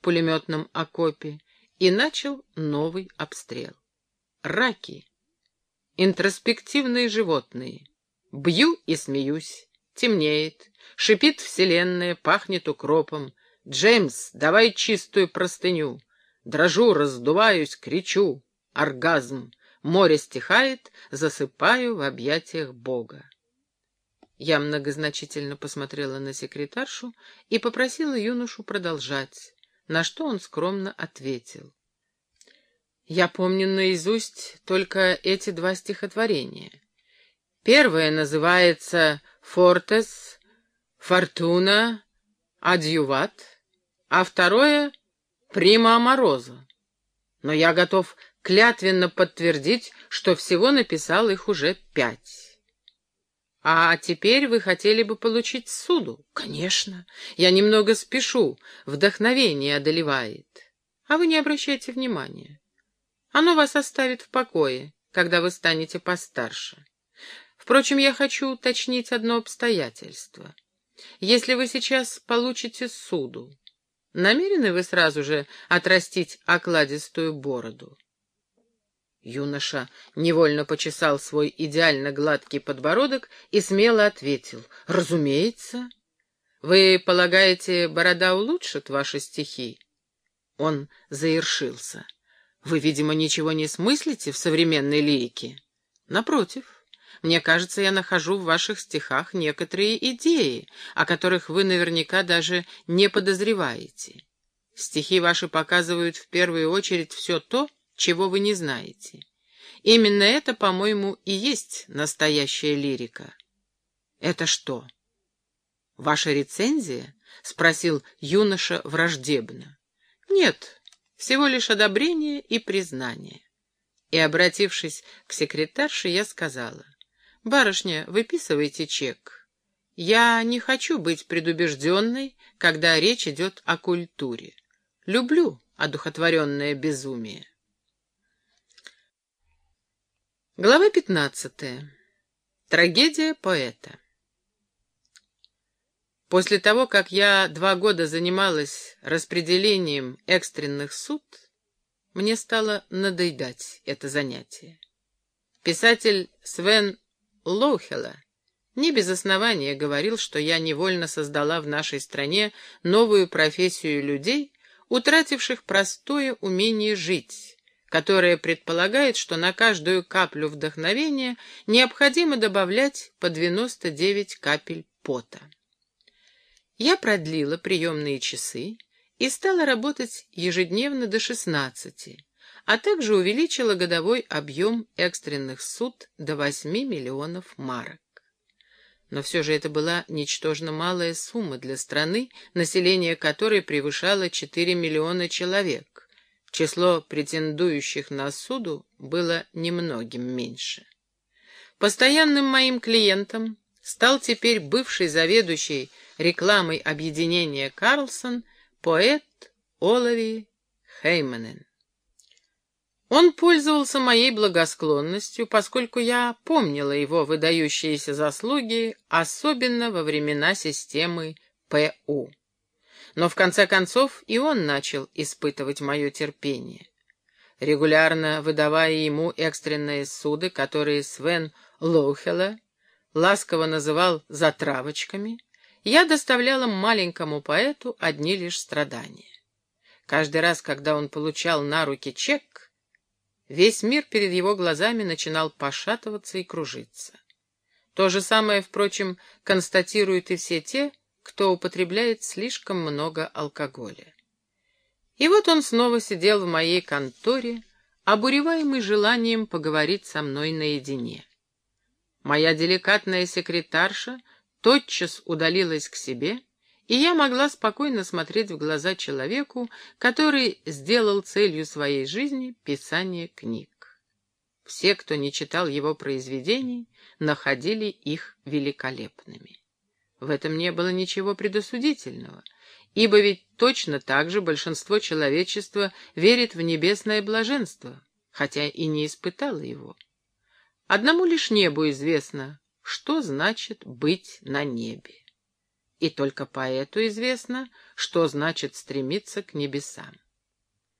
пулеметном окопе и начал новый обстрел. Раки. Интроспективные животные. Бью и смеюсь. Темнеет. Шипит вселенная, пахнет укропом. «Джеймс, давай чистую простыню!» Дрожу, раздуваюсь, кричу. Оргазм. Море стихает, засыпаю в объятиях Бога. Я многозначительно посмотрела на секретаршу и попросила юношу продолжать, на что он скромно ответил. Я помню наизусть только эти два стихотворения. Первое называется «Фортес», «Фортуна», «Адьюват», а второе «Прима Аморозо». Но я готов клятвенно подтвердить, что всего написал их уже пять. А теперь вы хотели бы получить суду? Конечно. Я немного спешу, вдохновение одолевает. А вы не обращайте внимания. Оно вас оставит в покое, когда вы станете постарше. Впрочем, я хочу уточнить одно обстоятельство. Если вы сейчас получите суду, намерены вы сразу же отрастить окладистую бороду? Юноша невольно почесал свой идеально гладкий подбородок и смело ответил. «Разумеется. Вы полагаете, борода улучшит ваши стихи?» Он заершился. «Вы, видимо, ничего не смыслите в современной лирике?» «Напротив, мне кажется, я нахожу в ваших стихах некоторые идеи, о которых вы наверняка даже не подозреваете. Стихи ваши показывают в первую очередь все то, чего вы не знаете. Именно это, по-моему, и есть настоящая лирика. Это что? Ваша рецензия? Спросил юноша враждебно. Нет, всего лишь одобрение и признание. И, обратившись к секретарше, я сказала, «Барышня, выписывайте чек. Я не хочу быть предубежденной, когда речь идет о культуре. Люблю одухотворенное безумие». Глава пятнадцатая. Трагедия поэта. После того, как я два года занималась распределением экстренных суд, мне стало надоедать это занятие. Писатель Свен Лоухела не без основания говорил, что я невольно создала в нашей стране новую профессию людей, утративших простое умение жить, которая предполагает, что на каждую каплю вдохновения необходимо добавлять по 99 капель пота. Я продлила приемные часы и стала работать ежедневно до 16, а также увеличила годовой объем экстренных суд до 8 миллионов марок. Но все же это была ничтожно малая сумма для страны, население которой превышало 4 миллиона человек, Число претендующих на суду было немногим меньше. Постоянным моим клиентом стал теперь бывший заведующий рекламой объединения Карлсон, поэт Олави Хейманен. Он пользовался моей благосклонностью, поскольку я помнила его выдающиеся заслуги, особенно во времена системы ПУ но в конце концов и он начал испытывать мое терпение. Регулярно выдавая ему экстренные суды, которые Свен Лоухела ласково называл «затравочками», я доставляла маленькому поэту одни лишь страдания. Каждый раз, когда он получал на руки чек, весь мир перед его глазами начинал пошатываться и кружиться. То же самое, впрочем, констатируют и все те, кто употребляет слишком много алкоголя. И вот он снова сидел в моей конторе, обуреваемый желанием поговорить со мной наедине. Моя деликатная секретарша тотчас удалилась к себе, и я могла спокойно смотреть в глаза человеку, который сделал целью своей жизни писание книг. Все, кто не читал его произведений, находили их великолепными. В этом не было ничего предосудительного, ибо ведь точно так же большинство человечества верит в небесное блаженство, хотя и не испытало его. Одному лишь небу известно, что значит быть на небе. и только поэту известно, что значит стремиться к небесам.